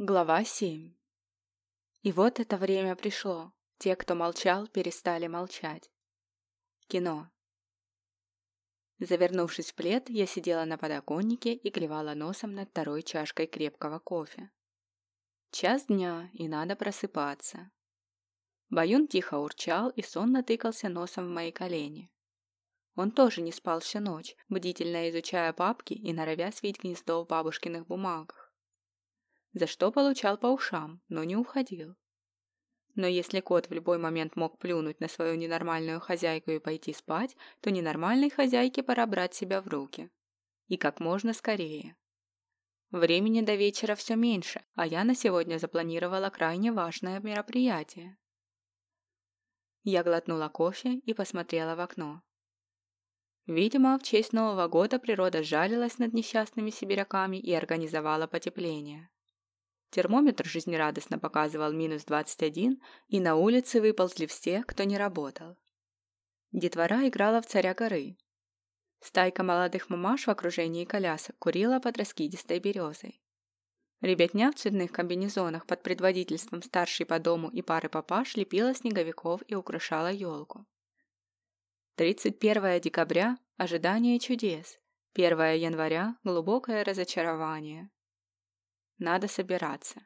Глава 7 И вот это время пришло. Те, кто молчал, перестали молчать. Кино. Завернувшись в плед, я сидела на подоконнике и клевала носом над второй чашкой крепкого кофе. Час дня, и надо просыпаться. Баюн тихо урчал и сонно тыкался носом в мои колени. Он тоже не спал всю ночь, бдительно изучая папки и норовя свить гнездо в бабушкиных бумагах за что получал по ушам, но не уходил. Но если кот в любой момент мог плюнуть на свою ненормальную хозяйку и пойти спать, то ненормальной хозяйке пора брать себя в руки. И как можно скорее. Времени до вечера все меньше, а я на сегодня запланировала крайне важное мероприятие. Я глотнула кофе и посмотрела в окно. Видимо, в честь Нового года природа жалилась над несчастными сибиряками и организовала потепление. Термометр жизнерадостно показывал минус 21, и на улице выползли все, кто не работал. Детвора играла в царя горы. Стайка молодых мамаш в окружении колясок курила под раскидистой березой. Ребятня в цветных комбинезонах под предводительством старшей по дому и пары папаш лепила снеговиков и украшала елку. 31 декабря – ожидание чудес. 1 января – глубокое разочарование. Надо собираться.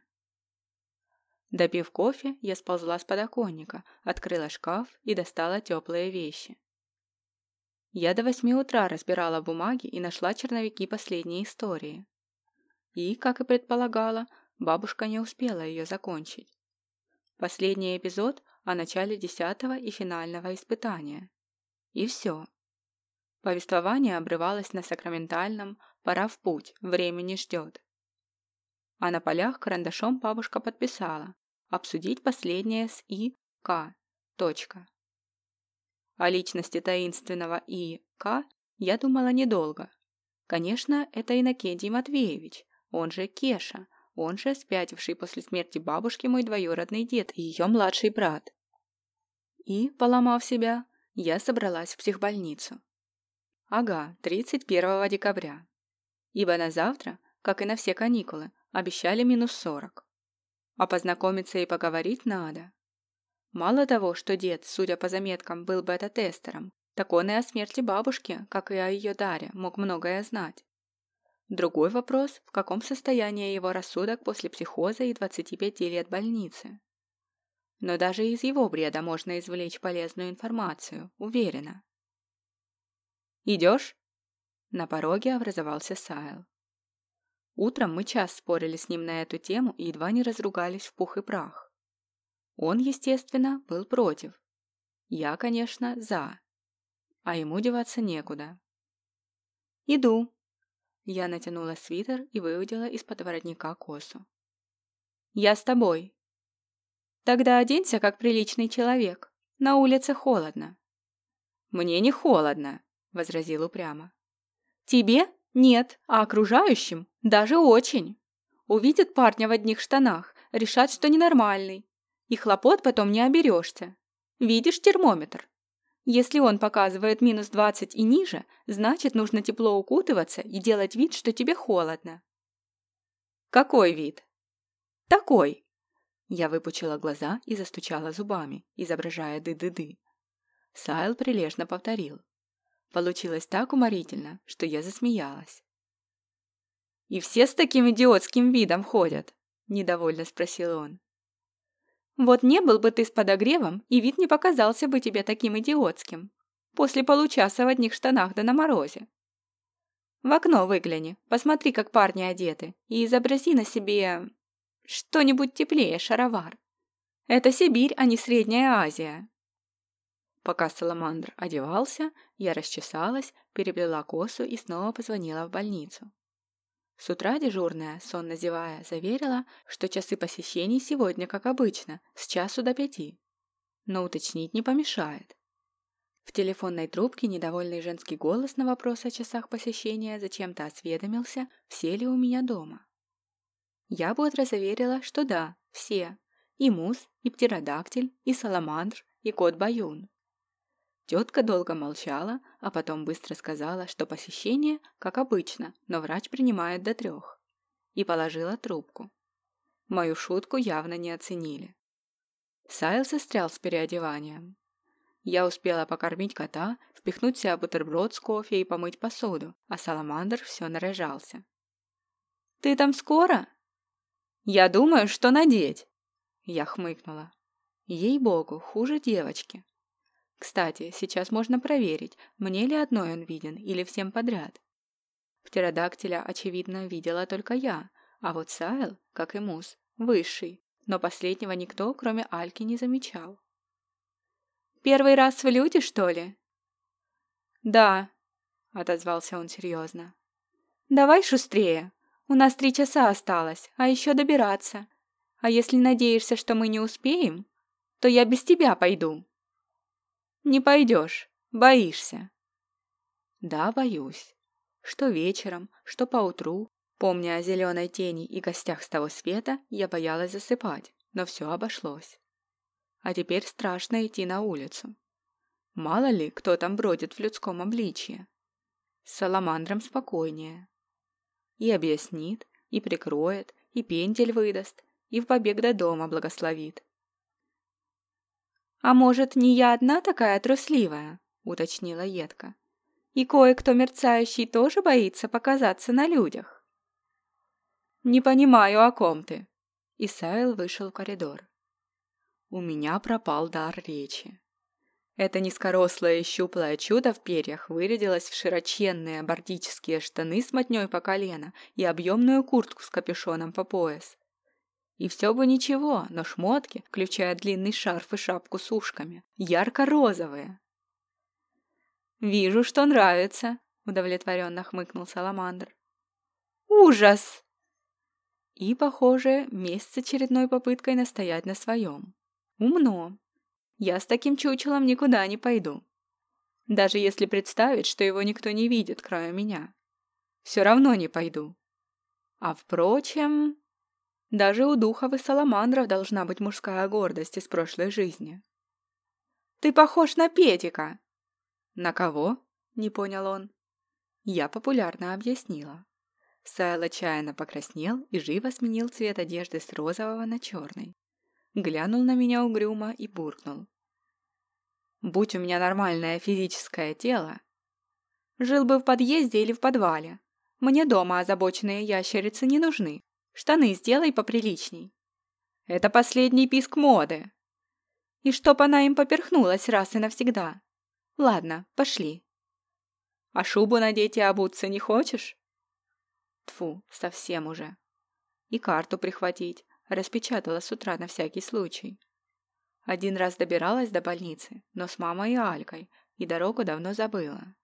Допив кофе, я сползла с подоконника, открыла шкаф и достала теплые вещи. Я до восьми утра разбирала бумаги и нашла черновики последней истории. И, как и предполагала, бабушка не успела ее закончить. Последний эпизод о начале десятого и финального испытания. И все. Повествование обрывалось на сакраментальном «пора в путь, время не ждет» а на полях карандашом бабушка подписала «Обсудить последнее с И. К. Точка». О личности таинственного И. К. я думала недолго. Конечно, это Иннокентий Матвеевич, он же Кеша, он же спятивший после смерти бабушки мой двоюродный дед и ее младший брат. И, поломав себя, я собралась в психбольницу. Ага, 31 декабря. Ибо на завтра, как и на все каникулы, Обещали минус сорок. А познакомиться и поговорить надо. Мало того, что дед, судя по заметкам, был бета-тестером, так он и о смерти бабушки, как и о ее даре, мог многое знать. Другой вопрос, в каком состоянии его рассудок после психоза и 25 лет больницы. Но даже из его бреда можно извлечь полезную информацию, уверена. «Идешь?» На пороге образовался Сайл. Утром мы час спорили с ним на эту тему и едва не разругались в пух и прах. Он, естественно, был против. Я, конечно, за. А ему деваться некуда. «Иду». Я натянула свитер и выудила из-под воротника косу. «Я с тобой». «Тогда оденься, как приличный человек. На улице холодно». «Мне не холодно», — возразил упрямо. «Тебе? Нет, а окружающим даже очень. Увидят парня в одних штанах, решат, что ненормальный. И хлопот потом не оберешься. Видишь термометр? Если он показывает минус 20 и ниже, значит нужно тепло укутываться и делать вид, что тебе холодно. Какой вид? Такой. Я выпучила глаза и застучала зубами, изображая ды-ды-ды. Сайл прилежно повторил. Получилось так уморительно, что я засмеялась. «И все с таким идиотским видом ходят?» – недовольно спросил он. «Вот не был бы ты с подогревом, и вид не показался бы тебе таким идиотским. После получаса в одних штанах да на морозе. В окно выгляни, посмотри, как парни одеты, и изобрази на себе... что-нибудь теплее шаровар. Это Сибирь, а не Средняя Азия». Пока Саламандр одевался, я расчесалась, переплела косу и снова позвонила в больницу. С утра дежурная, сонно зевая, заверила, что часы посещений сегодня, как обычно, с часу до пяти. Но уточнить не помешает. В телефонной трубке недовольный женский голос на вопрос о часах посещения зачем-то осведомился, все ли у меня дома. Я бодро заверила, что да, все. И мус, и птеродактиль, и саламандр, и кот Баюн. Тетка долго молчала, а потом быстро сказала, что посещение, как обычно, но врач принимает до трех. И положила трубку. Мою шутку явно не оценили. Сайл застрял с переодеванием. Я успела покормить кота, впихнуть себе бутерброд с кофе и помыть посуду, а Саламандр все наряжался. «Ты там скоро?» «Я думаю, что надеть!» Я хмыкнула. Ей-богу, хуже девочки. Кстати, сейчас можно проверить, мне ли одной он виден или всем подряд. Птеродактиля, очевидно, видела только я, а вот Сайл, как и Мус, высший, но последнего никто, кроме Альки, не замечал. «Первый раз в люди, что ли?» «Да», — отозвался он серьезно. «Давай шустрее. У нас три часа осталось, а еще добираться. А если надеешься, что мы не успеем, то я без тебя пойду». «Не пойдешь, боишься». «Да, боюсь. Что вечером, что поутру, помня о зеленой тени и гостях с того света, я боялась засыпать, но все обошлось. А теперь страшно идти на улицу. Мало ли, кто там бродит в людском обличье. С саламандром спокойнее. И объяснит, и прикроет, и пендель выдаст, и в побег до дома благословит. «А может, не я одна такая трусливая?» — уточнила Едка. «И кое-кто мерцающий тоже боится показаться на людях?» «Не понимаю, о ком ты?» Исаил вышел в коридор. У меня пропал дар речи. Это низкорослое и щуплое чудо в перьях вырядилось в широченные бордические штаны с мотней по колено и объемную куртку с капюшоном по пояс. И все бы ничего, но шмотки, включая длинный шарф и шапку с ушками, ярко-розовые. «Вижу, что нравится», — удовлетворенно хмыкнул Саламандр. «Ужас!» И, похоже, месть с очередной попыткой настоять на своем. Умно. Я с таким чучелом никуда не пойду. Даже если представить, что его никто не видит, кроме меня. Все равно не пойду. А впрочем... Даже у духов и саламандров должна быть мужская гордость из прошлой жизни. «Ты похож на Петика!» «На кого?» — не понял он. Я популярно объяснила. Сайл отчаянно покраснел и живо сменил цвет одежды с розового на черный. Глянул на меня угрюмо и буркнул. «Будь у меня нормальное физическое тело, жил бы в подъезде или в подвале. Мне дома озабоченные ящерицы не нужны. Штаны сделай поприличней. Это последний писк моды. И чтоб она им поперхнулась раз и навсегда. Ладно, пошли. А шубу надеть и обуться не хочешь? Тфу, совсем уже. И карту прихватить. Распечатала с утра на всякий случай. Один раз добиралась до больницы, но с мамой и Алькой, и дорогу давно забыла.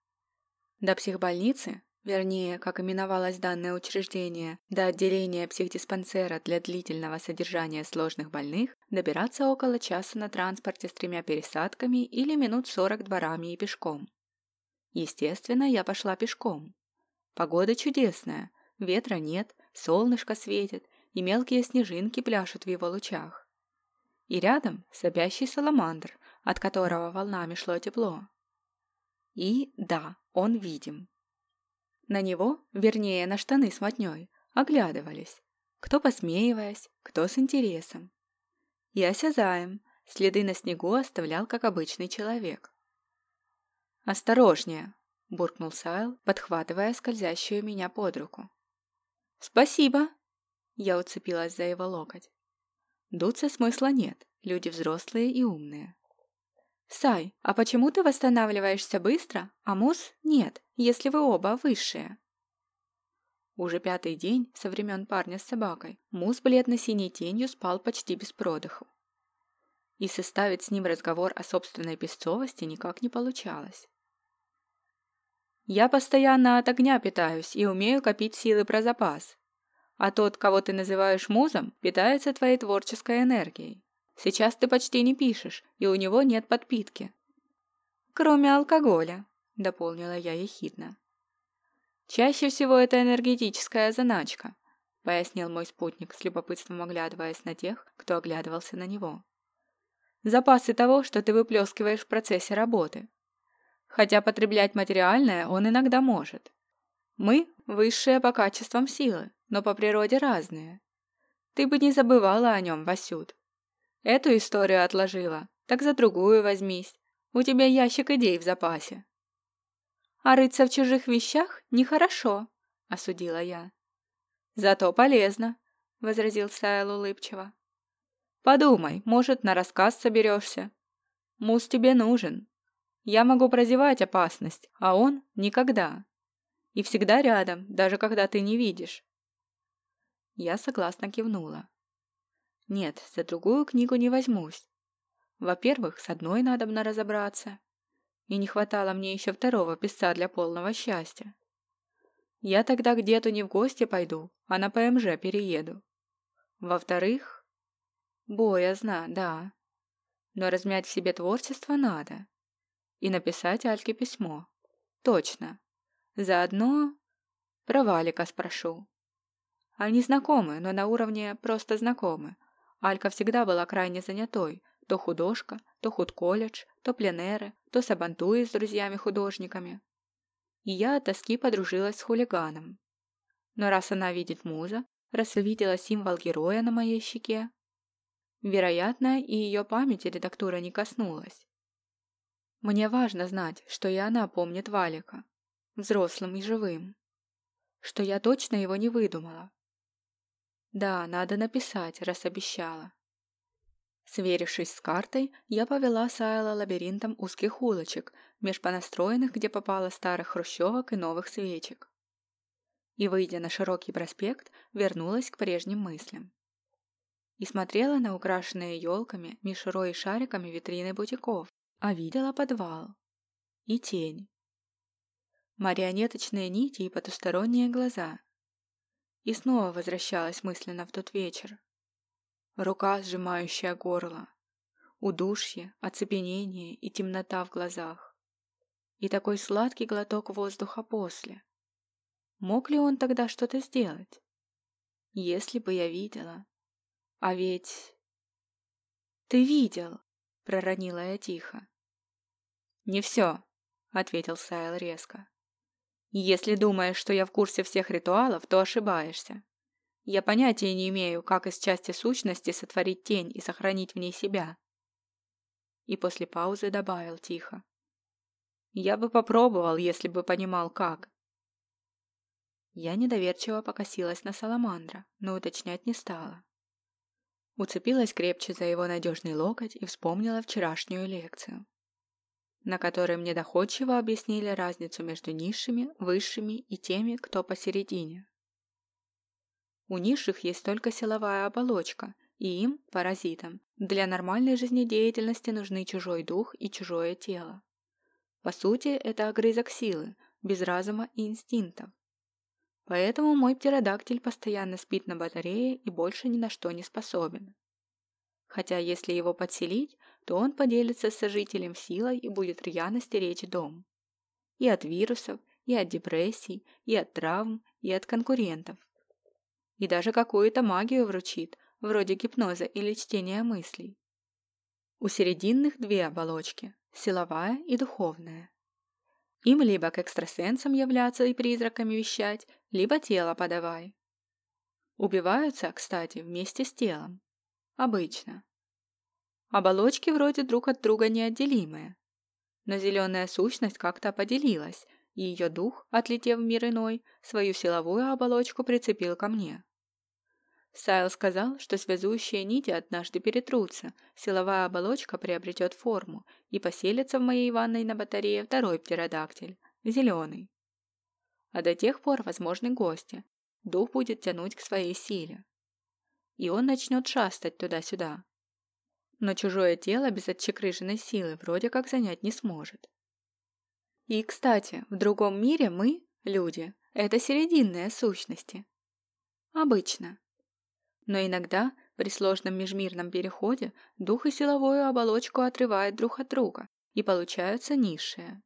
До психбольницы вернее, как именовалось данное учреждение, до отделения психдиспансера для длительного содержания сложных больных, добираться около часа на транспорте с тремя пересадками или минут сорок дворами и пешком. Естественно, я пошла пешком. Погода чудесная, ветра нет, солнышко светит, и мелкие снежинки пляшут в его лучах. И рядом сопящий саламандр, от которого волнами шло тепло. И да, он видим. На него, вернее, на штаны с мотней, оглядывались. Кто посмеиваясь, кто с интересом. И осязаем, следы на снегу оставлял, как обычный человек. «Осторожнее!» – буркнул Сайл, подхватывая скользящую меня под руку. «Спасибо!» – я уцепилась за его локоть. Дуться смысла нет, люди взрослые и умные. «Сай, а почему ты восстанавливаешься быстро, а Мус нет, если вы оба высшие?» Уже пятый день со времен парня с собакой Мус бледно-синей тенью спал почти без продыху. И составить с ним разговор о собственной песцовости никак не получалось. «Я постоянно от огня питаюсь и умею копить силы про запас, а тот, кого ты называешь музом, питается твоей творческой энергией. Сейчас ты почти не пишешь, и у него нет подпитки. Кроме алкоголя, дополнила я ехидно. Чаще всего это энергетическая заначка, пояснил мой спутник, с любопытством оглядываясь на тех, кто оглядывался на него. Запасы того, что ты выплескиваешь в процессе работы. Хотя потреблять материальное он иногда может. Мы – высшие по качествам силы, но по природе разные. Ты бы не забывала о нем, Васют. Эту историю отложила, так за другую возьмись. У тебя ящик идей в запасе. А рыться в чужих вещах нехорошо, осудила я. Зато полезно, возразил Сайл улыбчиво. Подумай, может, на рассказ соберешься. Мус тебе нужен. Я могу прозевать опасность, а он никогда. И всегда рядом, даже когда ты не видишь. Я согласно кивнула. Нет, за другую книгу не возьмусь. Во-первых, с одной надобно разобраться. И не хватало мне еще второго писца для полного счастья. Я тогда к деду не в гости пойду, а на ПМЖ перееду. Во-вторых, боязно, да. Но размять в себе творчество надо. И написать Альке письмо. Точно. Заодно про Валика спрошу. Они знакомы, но на уровне просто знакомы. Алька всегда была крайне занятой. То художка, то худколледж, то пленеры, то сабантуи с друзьями-художниками. И я от тоски подружилась с хулиганом. Но раз она видит муза, раз увидела символ героя на моей щеке, вероятно, и ее памяти редактура не коснулась. Мне важно знать, что и она помнит Валика, взрослым и живым. Что я точно его не выдумала, да, надо написать, раз обещала. Сверившись с картой, я повела Сайла лабиринтом узких улочек, меж понастроенных, где попало старых хрущевок и новых свечек. И, выйдя на широкий проспект, вернулась к прежним мыслям. И смотрела на украшенные елками, мишурой и шариками витрины бутиков, а видела подвал. И тень. Марионеточные нити и потусторонние глаза, и снова возвращалась мысленно в тот вечер. Рука, сжимающая горло, удушье, оцепенение и темнота в глазах. И такой сладкий глоток воздуха после. Мог ли он тогда что-то сделать? Если бы я видела. А ведь... «Ты видел!» — проронила я тихо. «Не все», — ответил Сайл резко. Если думаешь, что я в курсе всех ритуалов, то ошибаешься. Я понятия не имею, как из части сущности сотворить тень и сохранить в ней себя. И после паузы добавил тихо. Я бы попробовал, если бы понимал, как. Я недоверчиво покосилась на Саламандра, но уточнять не стала. Уцепилась крепче за его надежный локоть и вспомнила вчерашнюю лекцию на которой мне доходчиво объяснили разницу между низшими, высшими и теми, кто посередине. У низших есть только силовая оболочка, и им, паразитам, для нормальной жизнедеятельности нужны чужой дух и чужое тело. По сути, это огрызок силы, без разума и инстинктов. Поэтому мой птеродактиль постоянно спит на батарее и больше ни на что не способен. Хотя если его подселить, то он поделится с сожителем силой и будет рьяно стеречь дом. И от вирусов, и от депрессий, и от травм, и от конкурентов. И даже какую-то магию вручит, вроде гипноза или чтения мыслей. У серединных две оболочки – силовая и духовная. Им либо к экстрасенсам являться и призраками вещать, либо тело подавай. Убиваются, кстати, вместе с телом. Обычно. Оболочки вроде друг от друга неотделимые. Но зеленая сущность как-то поделилась, и ее дух, отлетев в мир иной, свою силовую оболочку прицепил ко мне. Сайл сказал, что связующие нити однажды перетрутся, силовая оболочка приобретет форму и поселится в моей ванной на батарее второй птеродактиль, зеленый. А до тех пор возможны гости. Дух будет тянуть к своей силе. И он начнет шастать туда-сюда, но чужое тело без отчекрыженной силы вроде как занять не сможет. И, кстати, в другом мире мы, люди, это серединные сущности. Обычно. Но иногда при сложном межмирном переходе дух и силовую оболочку отрывают друг от друга, и получаются низшие.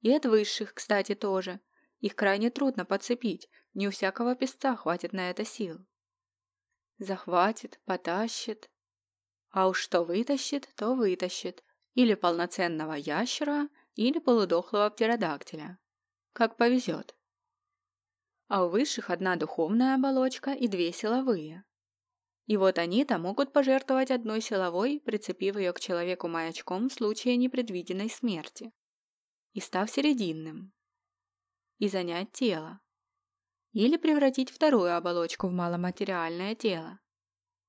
И от высших, кстати, тоже. Их крайне трудно подцепить, не у всякого песца хватит на это сил. Захватит, потащит, а уж что вытащит, то вытащит. Или полноценного ящера, или полудохлого птеродактиля. Как повезет. А у высших одна духовная оболочка и две силовые. И вот они-то могут пожертвовать одной силовой, прицепив ее к человеку маячком в случае непредвиденной смерти. И став серединным. И занять тело. Или превратить вторую оболочку в маломатериальное тело.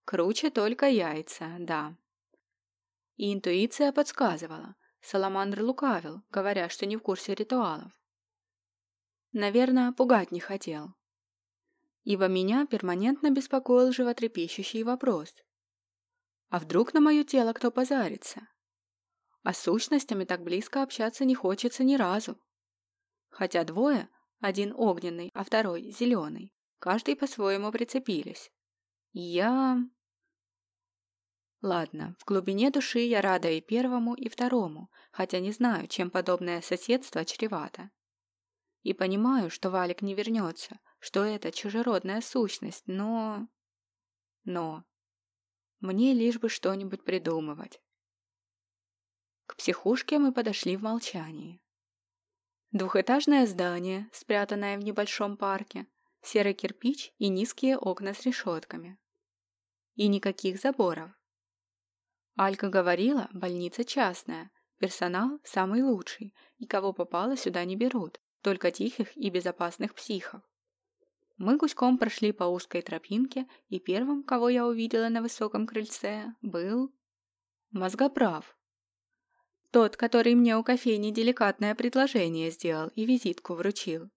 Круче только яйца, да. И интуиция подсказывала. Саламандр лукавил, говоря, что не в курсе ритуалов. Наверное, пугать не хотел. Ибо меня перманентно беспокоил животрепещущий вопрос. А вдруг на мое тело кто позарится? А с сущностями так близко общаться не хочется ни разу. Хотя двое, один огненный, а второй зеленый, каждый по-своему прицепились. Я... Ладно, в глубине души я рада и первому, и второму, хотя не знаю, чем подобное соседство чревато. И понимаю, что Валик не вернется, что это чужеродная сущность, но... Но... Мне лишь бы что-нибудь придумывать. К психушке мы подошли в молчании. Двухэтажное здание, спрятанное в небольшом парке, серый кирпич и низкие окна с решетками. И никаких заборов. Алька говорила, больница частная, персонал самый лучший, и кого попало сюда не берут, только тихих и безопасных психов. Мы гуськом прошли по узкой тропинке, и первым, кого я увидела на высоком крыльце, был... Мозгоправ. Тот, который мне у кофейни деликатное предложение сделал и визитку вручил.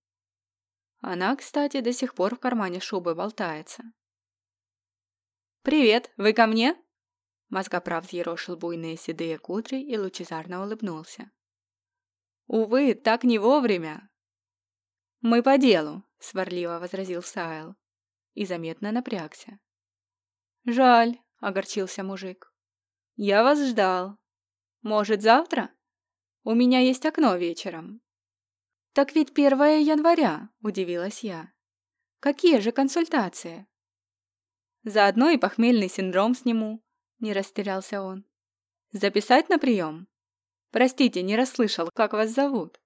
Она, кстати, до сих пор в кармане шубы болтается. «Привет, вы ко мне?» Мозгоправ взъерошил буйные седые кудри и лучезарно улыбнулся. «Увы, так не вовремя!» «Мы по делу», — сварливо возразил Сайл и заметно напрягся. «Жаль», — огорчился мужик. «Я вас ждал. Может, завтра? У меня есть окно вечером». «Так ведь первое января», — удивилась я. «Какие же консультации?» «Заодно и похмельный синдром сниму», не растерялся он. «Записать на прием? Простите, не расслышал, как вас зовут?»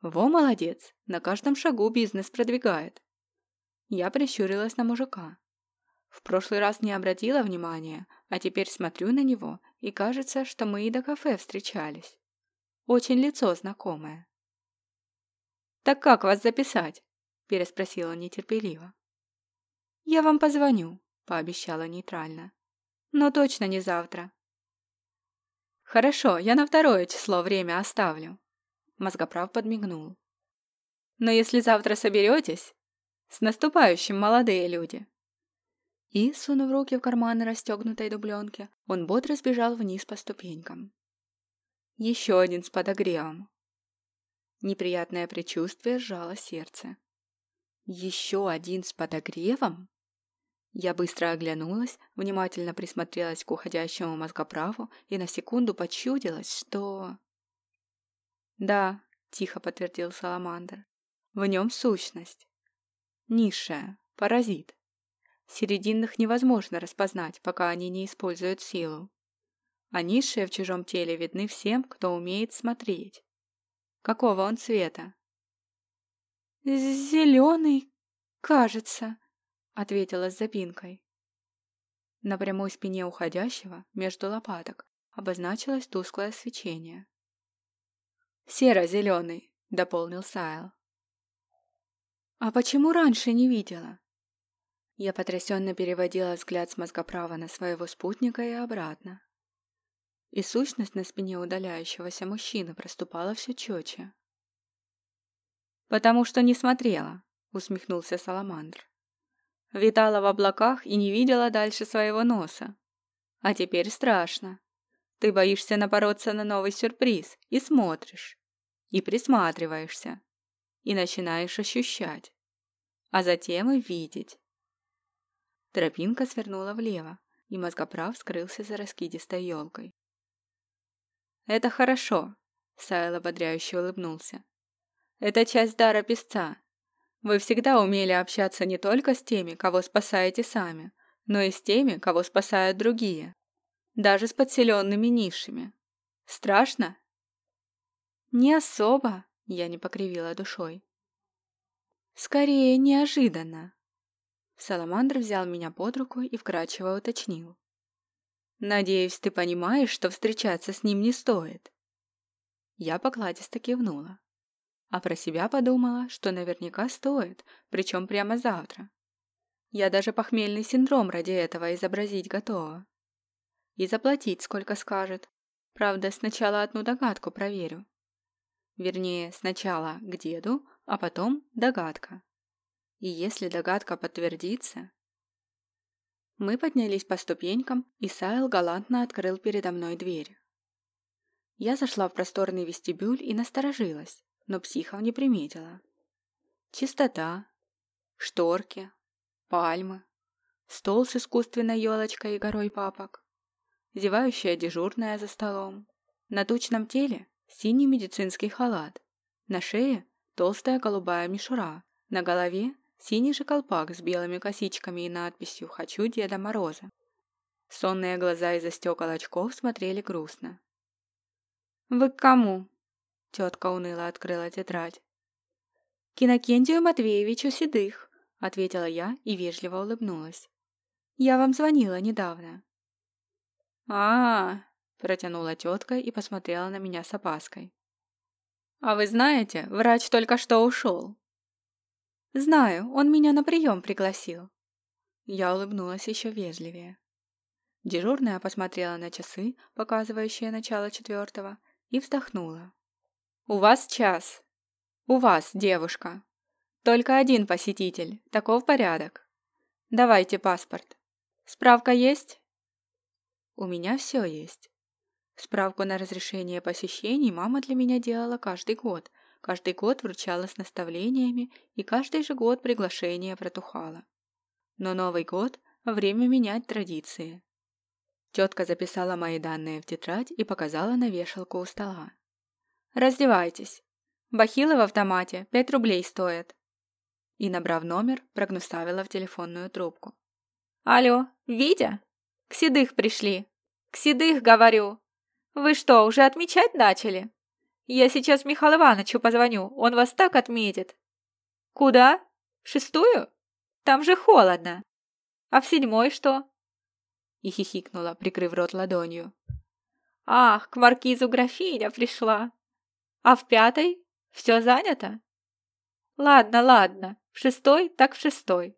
«Во, молодец, на каждом шагу бизнес продвигает». Я прищурилась на мужика. В прошлый раз не обратила внимания, а теперь смотрю на него, и кажется, что мы и до кафе встречались. Очень лицо знакомое. «Так как вас записать?» – переспросила нетерпеливо. «Я вам позвоню», – пообещала нейтрально но точно не завтра. Хорошо, я на второе число время оставлю. Мозгоправ подмигнул. Но если завтра соберетесь, с наступающим, молодые люди. И, сунув руки в карманы расстегнутой дубленки, он бодро сбежал вниз по ступенькам. Еще один с подогревом. Неприятное предчувствие сжало сердце. Еще один с подогревом? Я быстро оглянулась, внимательно присмотрелась к уходящему мозгоправу и на секунду почудилась, что... «Да», — тихо подтвердил Саламандр, — «в нем сущность. Низшая, паразит. Серединных невозможно распознать, пока они не используют силу. А низшие в чужом теле видны всем, кто умеет смотреть. Какого он цвета?» «Зеленый, кажется», — ответила с запинкой. На прямой спине уходящего, между лопаток, обозначилось тусклое свечение. «Серо-зеленый», — дополнил Сайл. «А почему раньше не видела?» Я потрясенно переводила взгляд с мозгоправа на своего спутника и обратно. И сущность на спине удаляющегося мужчины проступала все четче. «Потому что не смотрела», — усмехнулся Саламандр. Витала в облаках и не видела дальше своего носа. А теперь страшно. Ты боишься напороться на новый сюрприз и смотришь. И присматриваешься. И начинаешь ощущать. А затем и видеть. Тропинка свернула влево, и мозгоправ скрылся за раскидистой елкой. «Это хорошо», — Сайл ободряюще улыбнулся. «Это часть дара песца, вы всегда умели общаться не только с теми, кого спасаете сами, но и с теми, кого спасают другие. Даже с подселенными нишами. Страшно? Не особо, я не покривила душой. Скорее, неожиданно. Саламандр взял меня под руку и вкрадчиво уточнил. «Надеюсь, ты понимаешь, что встречаться с ним не стоит?» Я покладисто кивнула. А про себя подумала, что наверняка стоит, причем прямо завтра. Я даже похмельный синдром ради этого изобразить готова. И заплатить сколько скажет. Правда, сначала одну догадку проверю. Вернее, сначала к деду, а потом догадка. И если догадка подтвердится... Мы поднялись по ступенькам, и Сайл галантно открыл передо мной дверь. Я зашла в просторный вестибюль и насторожилась, но психов не приметила. Чистота, шторки, пальмы, стол с искусственной елочкой и горой папок, зевающая дежурная за столом. На тучном теле синий медицинский халат, на шее толстая голубая мишура, на голове синий же колпак с белыми косичками и надписью «Хочу Деда Мороза». Сонные глаза из-за стекол очков смотрели грустно. «Вы к кому?» Тетка уныло открыла тетрадь. «Кинокентию Матвеевичу Седых», — ответила я и вежливо улыбнулась. «Я вам звонила недавно». а, -а, -а протянула тетка и посмотрела на меня с опаской. «А вы знаете, врач только что ушел». «Знаю, он меня на прием пригласил». Я улыбнулась еще вежливее. Дежурная посмотрела на часы, показывающие начало четвертого, и вздохнула. «У вас час. У вас, девушка. Только один посетитель. Таков порядок. Давайте паспорт. Справка есть?» «У меня все есть. Справку на разрешение посещений мама для меня делала каждый год. Каждый год вручала с наставлениями, и каждый же год приглашение протухало. Но Новый год – время менять традиции. Тетка записала мои данные в тетрадь и показала на вешалку у стола. «Раздевайтесь. Бахилы в автомате пять рублей стоят». И, набрав номер, прогнуставила в телефонную трубку. «Алло, Витя? К седых пришли. К седых, говорю. Вы что, уже отмечать начали? Я сейчас Михаилу Ивановичу позвоню, он вас так отметит». «Куда? В шестую? Там же холодно. А в седьмой что?» и хихикнула, прикрыв рот ладонью. «Ах, к маркизу графиня пришла! А в пятой? Все занято?» «Ладно, ладно, в шестой так в шестой».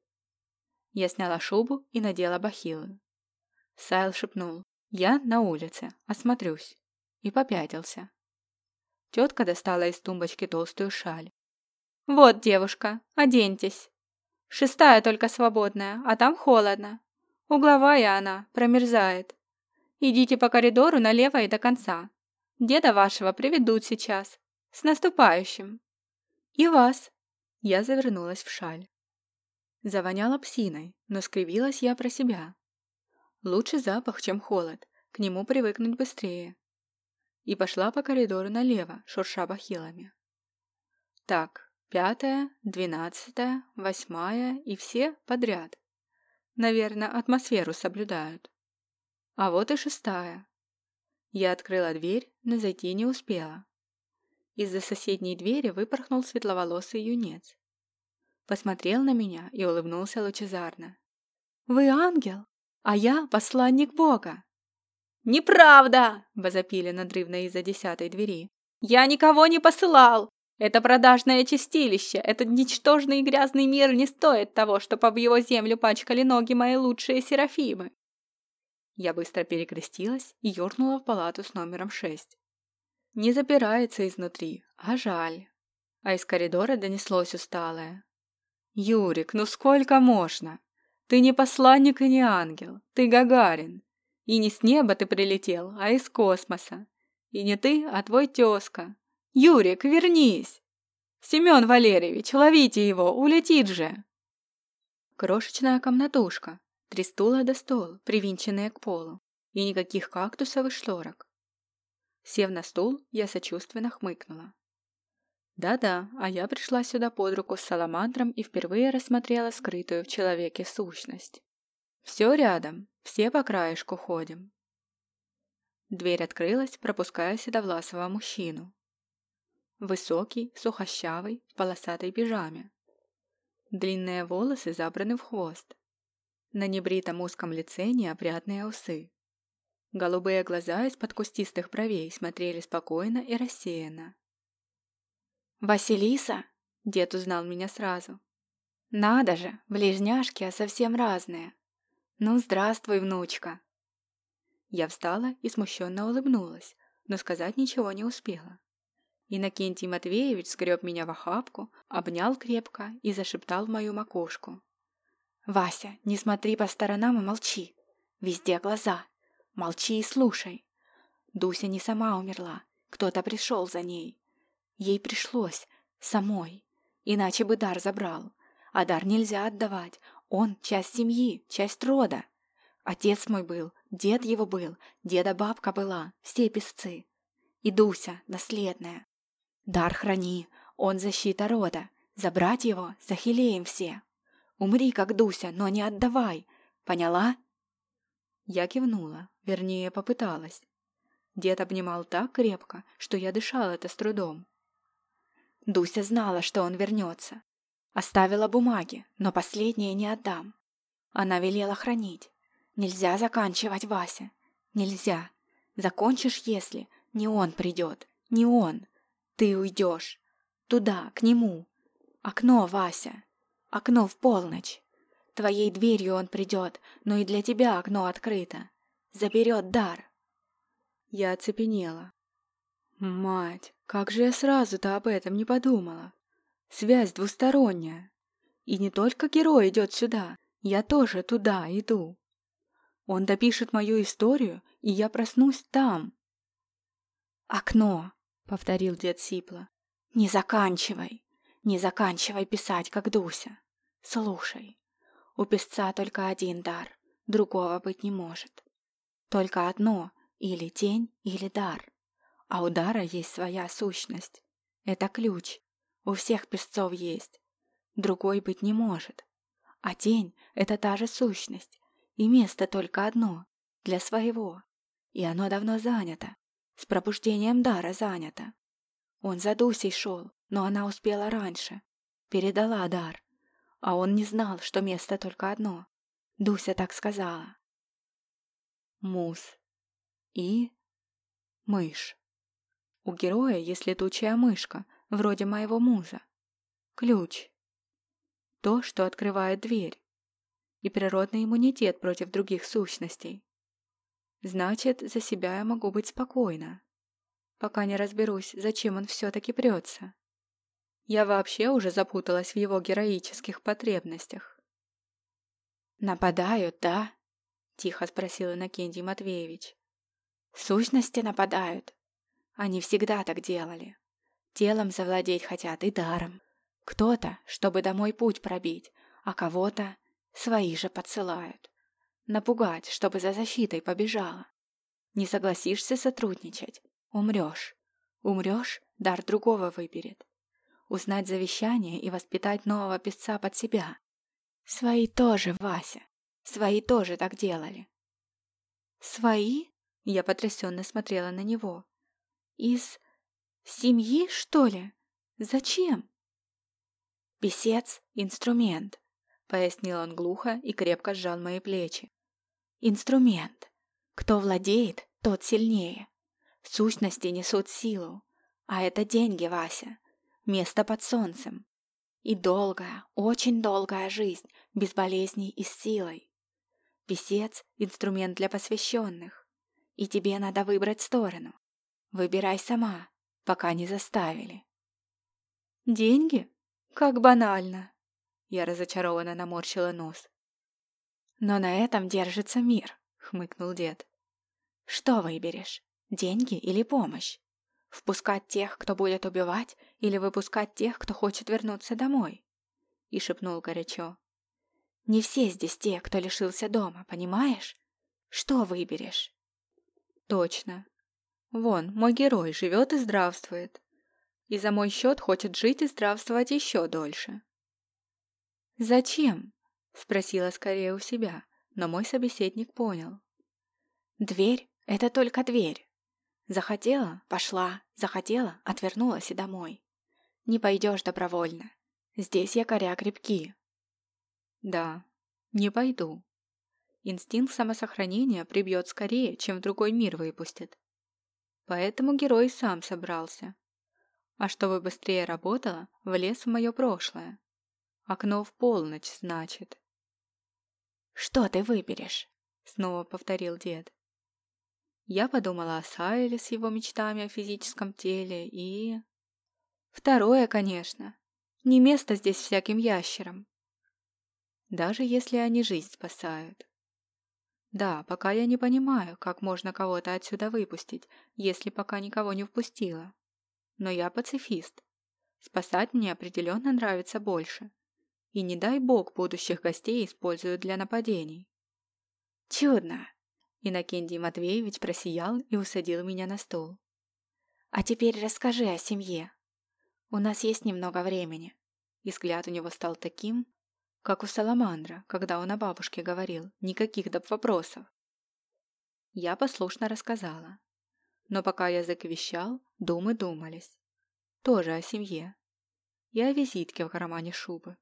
Я сняла шубу и надела бахилы. Сайл шепнул. «Я на улице, осмотрюсь». И попятился. Тетка достала из тумбочки толстую шаль. «Вот, девушка, оденьтесь. Шестая только свободная, а там холодно. Угловая она, промерзает. Идите по коридору налево и до конца. Деда вашего приведут сейчас. С наступающим. И вас. Я завернулась в шаль. Завоняла псиной, но скривилась я про себя. Лучше запах, чем холод. К нему привыкнуть быстрее. И пошла по коридору налево, шурша бахилами. Так, пятая, двенадцатая, восьмая и все подряд. Наверное, атмосферу соблюдают. А вот и шестая. Я открыла дверь, но зайти не успела. Из-за соседней двери выпорхнул светловолосый юнец. Посмотрел на меня и улыбнулся лучезарно. «Вы ангел, а я посланник Бога!» «Неправда!» – возопили надрывно из-за десятой двери. «Я никого не посылал! Это продажное чистилище, этот ничтожный и грязный мир не стоит того, чтобы об его землю пачкали ноги мои лучшие серафимы. Я быстро перекрестилась и юркнула в палату с номером шесть. Не запирается изнутри, а жаль. А из коридора донеслось усталое. «Юрик, ну сколько можно? Ты не посланник и не ангел, ты Гагарин. И не с неба ты прилетел, а из космоса. И не ты, а твой тезка, «Юрик, вернись! Семен Валерьевич, ловите его, улетит же!» Крошечная комнатушка, три стула до стол, привинченные к полу, и никаких кактусов и шторок. Сев на стул, я сочувственно хмыкнула. Да-да, а я пришла сюда под руку с саламандром и впервые рассмотрела скрытую в человеке сущность. Все рядом, все по краешку ходим. Дверь открылась, пропуская седовласого мужчину. Высокий, сухощавый, в полосатой пижаме. Длинные волосы забраны в хвост. На небритом узком лице неопрятные усы. Голубые глаза из-под кустистых бровей смотрели спокойно и рассеянно. «Василиса?» — дед узнал меня сразу. «Надо же, ближняшки, а совсем разные. Ну, здравствуй, внучка!» Я встала и смущенно улыбнулась, но сказать ничего не успела. Иннокентий Матвеевич скреб меня в охапку, обнял крепко и зашептал в мою макушку. «Вася, не смотри по сторонам и молчи. Везде глаза. Молчи и слушай. Дуся не сама умерла, кто-то пришел за ней. Ей пришлось, самой, иначе бы дар забрал. А дар нельзя отдавать, он часть семьи, часть рода. Отец мой был, дед его был, деда-бабка была, все песцы. И Дуся, наследная. Дар храни, он защита рода, забрать его захилеем все. Умри, как Дуся, но не отдавай, поняла? Я кивнула, вернее, попыталась. Дед обнимал так крепко, что я дышала это с трудом. Дуся знала, что он вернется. Оставила бумаги, но последние не отдам. Она велела хранить. Нельзя заканчивать, Вася. Нельзя. Закончишь, если не он придет, не он. Ты уйдешь. Туда, к нему. Окно, Вася. Окно в полночь. Твоей дверью он придет, но и для тебя окно открыто. Заберет дар. Я оцепенела. Мать, как же я сразу-то об этом не подумала. Связь двусторонняя. И не только герой идет сюда, я тоже туда иду. Он допишет мою историю, и я проснусь там. «Окно», — повторил дед Сипла. «Не заканчивай, не заканчивай писать, как Дуся. Слушай, у песца только один дар, другого быть не может. Только одно, или тень, или дар. А у дара есть своя сущность. Это ключ. У всех песцов есть. Другой быть не может. А тень — это та же сущность. И место только одно. Для своего. И оно давно занято. С пробуждением дара занято. Он за Дусей шел, но она успела раньше. Передала дар. А он не знал, что место только одно. Дуся так сказала. Мус. И... Мышь. У героя есть летучая мышка, вроде моего муза. Ключ. То, что открывает дверь. И природный иммунитет против других сущностей. Значит, за себя я могу быть спокойна. Пока не разберусь, зачем он все-таки прется. Я вообще уже запуталась в его героических потребностях. «Нападают, да?» — тихо спросил Иннокентий Матвеевич. «Сущности нападают. Они всегда так делали. Телом завладеть хотят и даром. Кто-то, чтобы домой путь пробить, а кого-то свои же подсылают. Напугать, чтобы за защитой побежала. Не согласишься сотрудничать — умрешь. Умрешь — дар другого выберет. Узнать завещание и воспитать нового песца под себя. Свои тоже, Вася. Свои тоже так делали. «Свои?» — я потрясенно смотрела на него. «Из семьи, что ли? Зачем?» «Песец — инструмент», — пояснил он глухо и крепко сжал мои плечи. «Инструмент. Кто владеет, тот сильнее. Сущности несут силу. А это деньги, Вася. Место под солнцем. И долгая, очень долгая жизнь, без болезней и с силой. Песец — инструмент для посвященных. И тебе надо выбрать сторону. Выбирай сама, пока не заставили. Деньги? Как банально. Я разочарованно наморщила нос. Но на этом держится мир, хмыкнул дед. Что выберешь, деньги или помощь? Впускать тех, кто будет убивать, или выпускать тех, кто хочет вернуться домой? И шепнул горячо. Не все здесь те, кто лишился дома, понимаешь? Что выберешь? Точно, Вон, мой герой живет и здравствует. И за мой счет хочет жить и здравствовать еще дольше. «Зачем?» — спросила скорее у себя, но мой собеседник понял. «Дверь — это только дверь. Захотела — пошла, захотела — отвернулась и домой. Не пойдешь добровольно. Здесь якоря крепки. Да, не пойду. Инстинкт самосохранения прибьет скорее, чем в другой мир выпустит. Поэтому герой сам собрался. А чтобы быстрее работало, влез в мое прошлое. Окно в полночь, значит. «Что ты выберешь?» — снова повторил дед. Я подумала о Сайле с его мечтами о физическом теле и... Второе, конечно. Не место здесь всяким ящерам. Даже если они жизнь спасают. Да, пока я не понимаю, как можно кого-то отсюда выпустить, если пока никого не впустила. Но я пацифист. Спасать мне определенно нравится больше. И не дай бог будущих гостей используют для нападений. Чудно. Иннокентий Матвеевич просиял и усадил меня на стол. А теперь расскажи о семье. У нас есть немного времени. И взгляд у него стал таким, как у Саламандра, когда он о бабушке говорил, никаких доп. вопросов. Я послушно рассказала. Но пока язык вещал, думы думались. Тоже о семье. И о визитке в кармане шубы.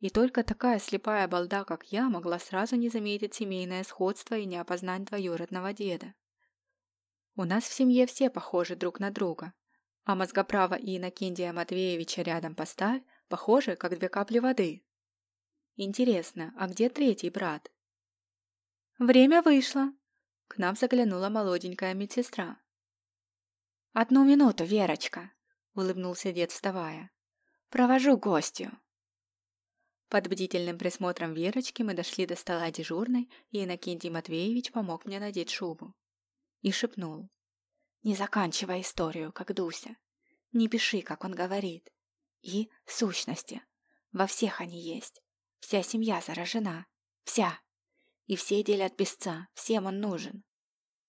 И только такая слепая балда, как я, могла сразу не заметить семейное сходство и не опознать двоюродного деда. У нас в семье все похожи друг на друга, а мозгоправа и Иннокентия Матвеевича рядом поставь, похожи, как две капли воды. Интересно, а где третий брат? Время вышло. К нам заглянула молоденькая медсестра. «Одну минуту, Верочка», — улыбнулся дед, вставая. «Провожу гостю». Под бдительным присмотром Верочки мы дошли до стола дежурной, и Иннокентий Матвеевич помог мне надеть шубу. И шепнул. «Не заканчивай историю, как Дуся. Не пиши, как он говорит. И сущности. Во всех они есть. Вся семья заражена. Вся. И все делят песца, всем он нужен.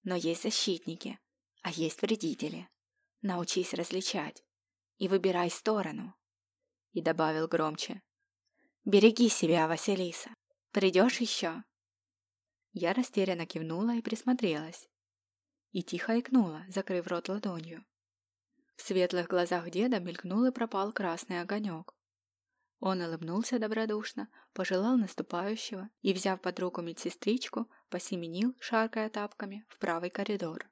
Но есть защитники, а есть вредители. Научись различать. И выбирай сторону. И добавил громче. Береги себя, Василиса. Придешь еще?» Я растерянно кивнула и присмотрелась. И тихо икнула, закрыв рот ладонью. В светлых глазах деда мелькнул и пропал красный огонек. Он улыбнулся добродушно, пожелал наступающего и, взяв под руку медсестричку, посеменил, шаркая тапками, в правый коридор.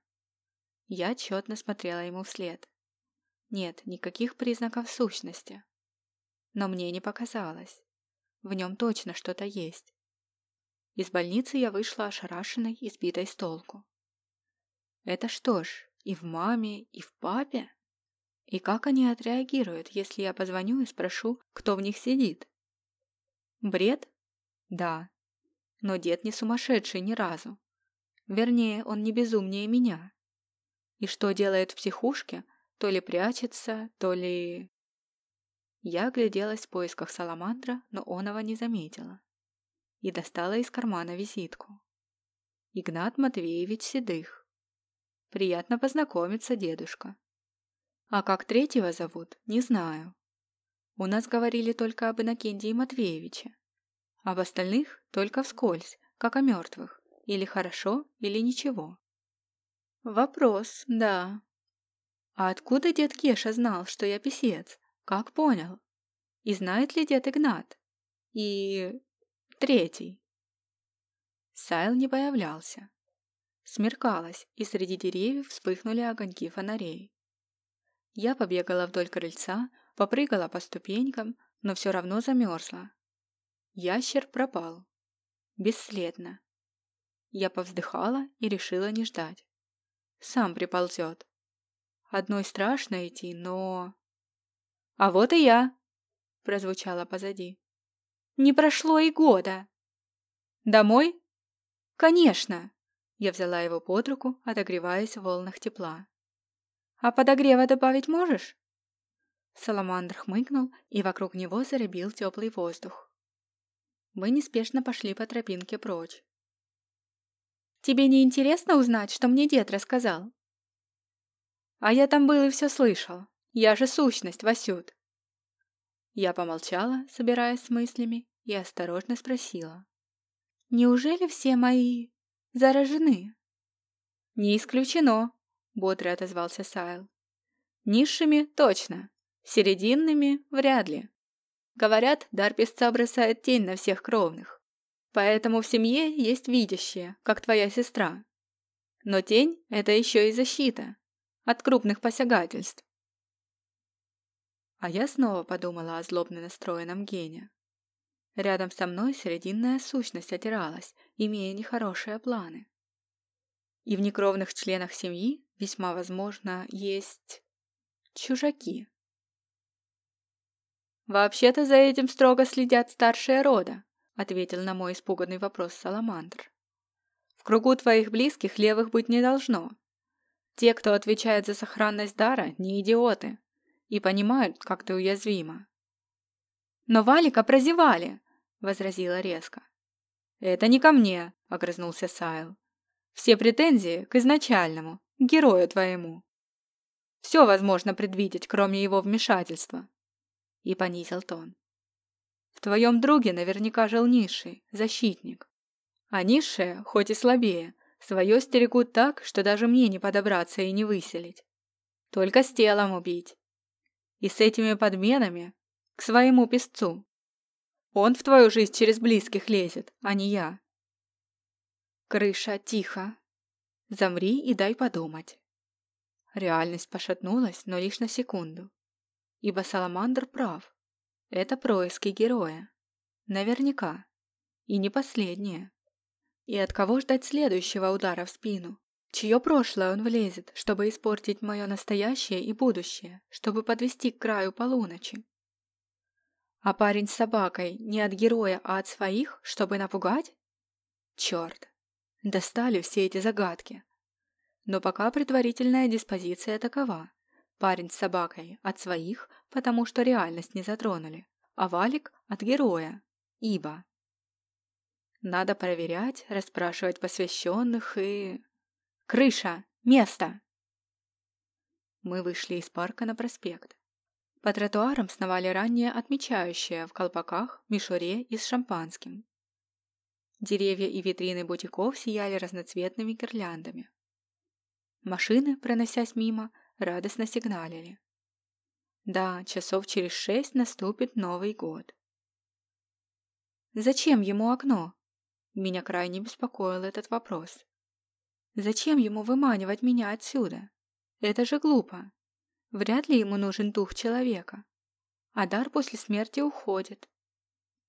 Я тщетно смотрела ему вслед. Нет, никаких признаков сущности. Но мне не показалось. В нем точно что-то есть. Из больницы я вышла ошарашенной и сбитой с толку. Это что ж, и в маме, и в папе? И как они отреагируют, если я позвоню и спрошу, кто в них сидит? Бред? Да. Но дед не сумасшедший ни разу. Вернее, он не безумнее меня. И что делает в психушке, то ли прячется, то ли... Я огляделась в поисках саламандра, но оного не заметила. И достала из кармана визитку. Игнат Матвеевич Седых. Приятно познакомиться, дедушка. А как третьего зовут, не знаю. У нас говорили только об Иннокентии Матвеевиче. Об остальных только вскользь, как о мертвых. Или хорошо, или ничего. Вопрос, да. А откуда дед Кеша знал, что я писец? Как понял? И знает ли дед Игнат? И... третий. Сайл не появлялся. Смеркалось, и среди деревьев вспыхнули огоньки фонарей. Я побегала вдоль крыльца, попрыгала по ступенькам, но все равно замерзла. Ящер пропал. Бесследно. Я повздыхала и решила не ждать. Сам приползет. Одной страшно идти, но... «А вот и я!» – прозвучало позади. «Не прошло и года!» «Домой?» «Конечно!» Я взяла его под руку, отогреваясь в волнах тепла. «А подогрева добавить можешь?» Саламандр хмыкнул, и вокруг него заребил теплый воздух. Мы неспешно пошли по тропинке прочь. «Тебе не интересно узнать, что мне дед рассказал?» «А я там был и все слышал. Я же сущность, Васют. Я помолчала, собираясь с мыслями, и осторожно спросила. Неужели все мои заражены? Не исключено, бодро отозвался Сайл. Низшими точно, серединными вряд ли. Говорят, дар песца бросает тень на всех кровных. Поэтому в семье есть видящие, как твоя сестра. Но тень – это еще и защита от крупных посягательств. А я снова подумала о злобно настроенном гене. Рядом со мной срединная сущность отиралась, имея нехорошие планы. И в некровных членах семьи, весьма возможно, есть... чужаки. «Вообще-то за этим строго следят старшие рода», ответил на мой испуганный вопрос Саламандр. «В кругу твоих близких левых быть не должно. Те, кто отвечает за сохранность дара, не идиоты и понимают, как ты уязвима». «Но Валика прозевали!» — возразила резко. «Это не ко мне», — огрызнулся Сайл. «Все претензии к изначальному, к герою твоему. Все возможно предвидеть, кроме его вмешательства и понизил тон. В твоем друге наверняка жил низший, защитник. А низшие, хоть и слабее, свое стерегут так, что даже мне не подобраться и не выселить. Только с телом убить. И с этими подменами к своему песцу. Он в твою жизнь через близких лезет, а не я. Крыша, тихо. Замри и дай подумать. Реальность пошатнулась, но лишь на секунду ибо Саламандр прав. Это происки героя. Наверняка. И не последнее. И от кого ждать следующего удара в спину? Чье прошлое он влезет, чтобы испортить мое настоящее и будущее, чтобы подвести к краю полуночи? А парень с собакой не от героя, а от своих, чтобы напугать? Черт! Достали все эти загадки. Но пока предварительная диспозиция такова. Парень с собакой от своих, потому что реальность не затронули, а Валик от героя, ибо. Надо проверять, расспрашивать посвященных и... Крыша! Место! Мы вышли из парка на проспект. По тротуарам сновали ранее отмечающие в колпаках, мишуре и с шампанским. Деревья и витрины бутиков сияли разноцветными гирляндами. Машины, проносясь мимо, радостно сигналили. Да, часов через шесть наступит Новый год. Зачем ему окно? Меня крайне беспокоил этот вопрос. Зачем ему выманивать меня отсюда? Это же глупо. Вряд ли ему нужен дух человека. А дар после смерти уходит.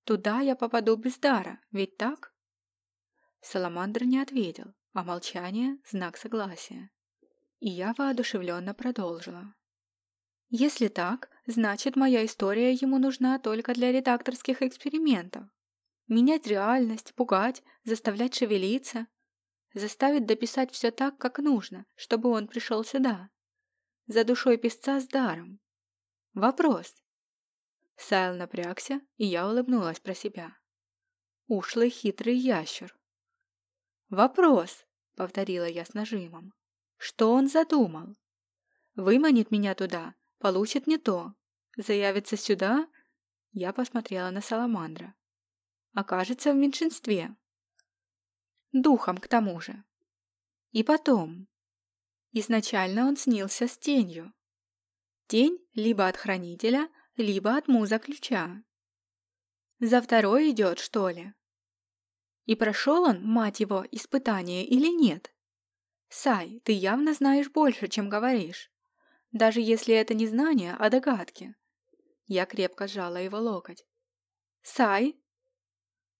Туда я попаду без дара, ведь так? Саламандр не ответил, а молчание – знак согласия. И я воодушевленно продолжила. Если так, значит моя история ему нужна только для редакторских экспериментов. Менять реальность, пугать, заставлять шевелиться. Заставить дописать все так, как нужно, чтобы он пришел сюда. За душой песца с даром. Вопрос. Сайл напрягся, и я улыбнулась про себя. Ушлый хитрый ящер. «Вопрос», — повторила я с нажимом. Что он задумал? Выманит меня туда, получит не то. Заявится сюда? Я посмотрела на Саламандра. Окажется в меньшинстве. Духом, к тому же. И потом. Изначально он снился с тенью. Тень либо от хранителя, либо от муза ключа. За второй идет, что ли? И прошел он, мать его, испытание или нет? Сай, ты явно знаешь больше, чем говоришь. Даже если это не знание, а догадки. Я крепко сжала его локоть. Сай?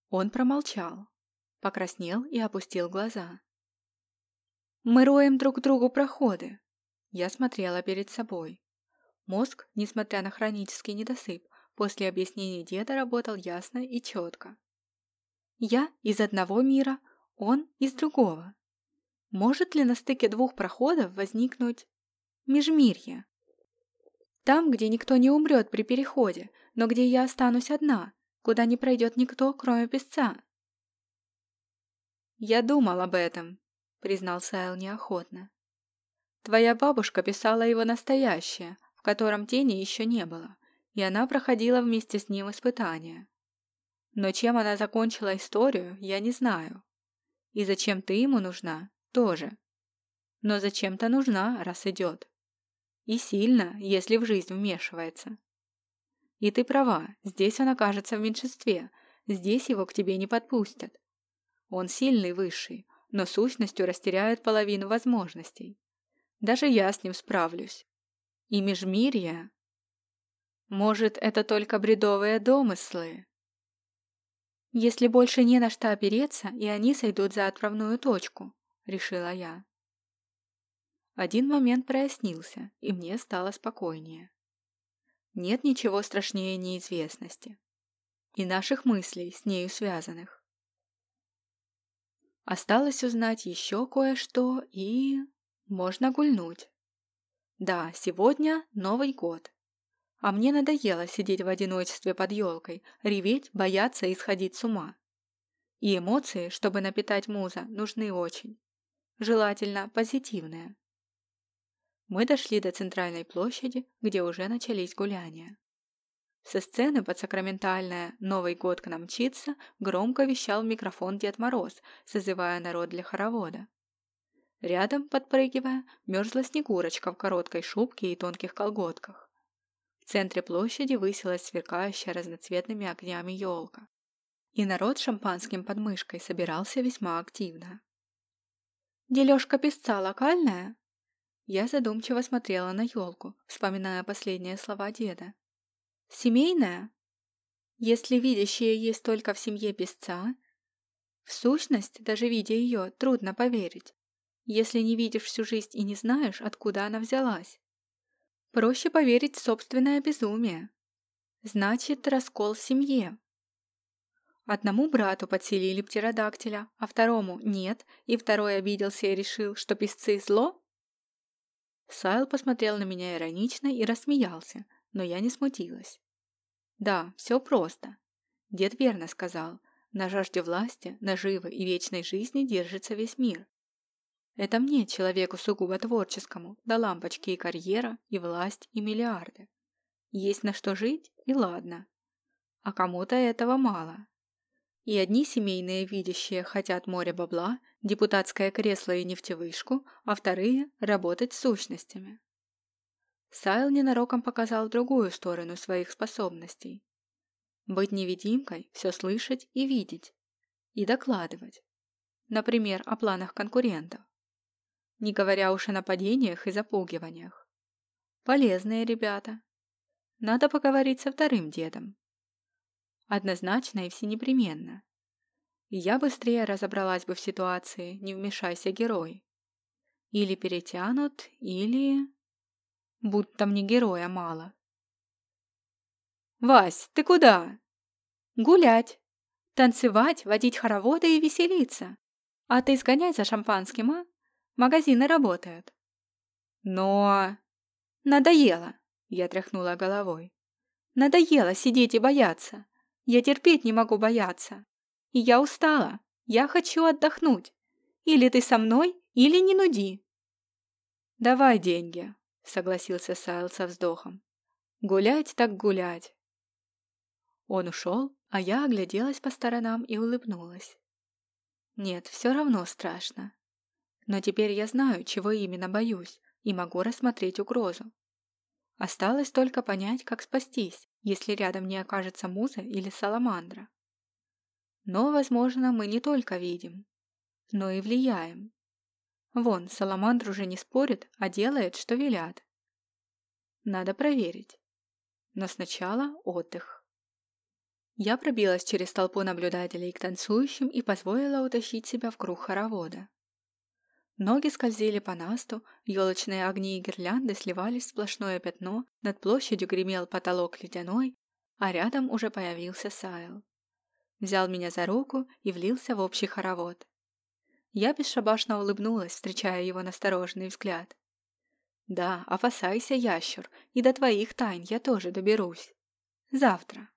Он промолчал, покраснел и опустил глаза. Мы роем друг другу проходы. Я смотрела перед собой. Мозг, несмотря на хронический недосып, после объяснений деда работал ясно и четко. Я из одного мира, он из другого. Может ли на стыке двух проходов возникнуть межмирье? Там, где никто не умрет при переходе, но где я останусь одна, куда не пройдет никто, кроме песца. «Я думал об этом», — признал Сайл неохотно. «Твоя бабушка писала его настоящее, в котором тени еще не было, и она проходила вместе с ним испытания. Но чем она закончила историю, я не знаю. И зачем ты ему нужна, тоже. Но зачем-то нужна, раз идет. И сильно, если в жизнь вмешивается. И ты права, здесь он окажется в меньшинстве, здесь его к тебе не подпустят. Он сильный высший, но сущностью растеряет половину возможностей. Даже я с ним справлюсь. И межмирье... Может, это только бредовые домыслы? Если больше не на что опереться, и они сойдут за отправную точку, решила я. Один момент прояснился, и мне стало спокойнее. Нет ничего страшнее неизвестности и наших мыслей, с нею связанных. Осталось узнать еще кое-что, и... можно гульнуть. Да, сегодня Новый год. А мне надоело сидеть в одиночестве под елкой, реветь, бояться и сходить с ума. И эмоции, чтобы напитать муза, нужны очень. Желательно позитивные. Мы дошли до центральной площади, где уже начались гуляния. Со сцены под сакраментальное «Новый год к нам мчится» громко вещал в микрофон Дед Мороз, созывая народ для хоровода. Рядом, подпрыгивая, мерзла Снегурочка в короткой шубке и тонких колготках. В центре площади высилась сверкающая разноцветными огнями елка. И народ шампанским под мышкой собирался весьма активно. «Дележка песца локальная?» Я задумчиво смотрела на елку, вспоминая последние слова деда. Семейная? Если видящее есть только в семье песца, в сущность, даже видя ее, трудно поверить, если не видишь всю жизнь и не знаешь, откуда она взялась. Проще поверить в собственное безумие. Значит, раскол в семье. Одному брату подселили птеродактиля, а второму нет, и второй обиделся и решил, что песцы зло? Сайл посмотрел на меня иронично и рассмеялся, но я не смутилась. Да, все просто. Дед верно сказал. На жажде власти, наживы и вечной жизни держится весь мир. Это мне, человеку сугубо творческому, до лампочки и карьера, и власть, и миллиарды. Есть на что жить, и ладно. А кому-то этого мало. И одни семейные видящие хотят море бабла, депутатское кресло и нефтевышку, а вторые – работать с сущностями. Сайл ненароком показал другую сторону своих способностей. Быть невидимкой, все слышать и видеть. И докладывать. Например, о планах конкурентов. Не говоря уж о нападениях и запугиваниях. Полезные ребята. Надо поговорить со вторым дедом. Однозначно и всенепременно. Я быстрее разобралась бы в ситуации, не вмешайся герой. Или перетянут, или будто мне героя мало. «Вась, ты куда?» «Гулять, танцевать, водить хороводы и веселиться. А ты сгоняй за шампанским, а? Магазины работают». «Но...» «Надоело», — я тряхнула головой. «Надоело сидеть и бояться. Я терпеть не могу бояться. И я устала. Я хочу отдохнуть. Или ты со мной, или не нуди». «Давай деньги», согласился Сайл со вздохом. Гулять так гулять. Он ушел, а я огляделась по сторонам и улыбнулась. Нет, все равно страшно. Но теперь я знаю, чего именно боюсь, и могу рассмотреть угрозу. Осталось только понять, как спастись, если рядом не окажется муза или саламандра. Но, возможно, мы не только видим, но и влияем. Вон, Саламандр уже не спорит, а делает, что велят. Надо проверить. Но сначала отдых. Я пробилась через толпу наблюдателей к танцующим и позволила утащить себя в круг хоровода. Ноги скользили по насту, елочные огни и гирлянды сливались в сплошное пятно, над площадью гремел потолок ледяной, а рядом уже появился Сайл. Взял меня за руку и влился в общий хоровод. Я бесшабашно улыбнулась, встречая его настороженный взгляд. «Да, опасайся, ящер, и до твоих тайн я тоже доберусь. Завтра».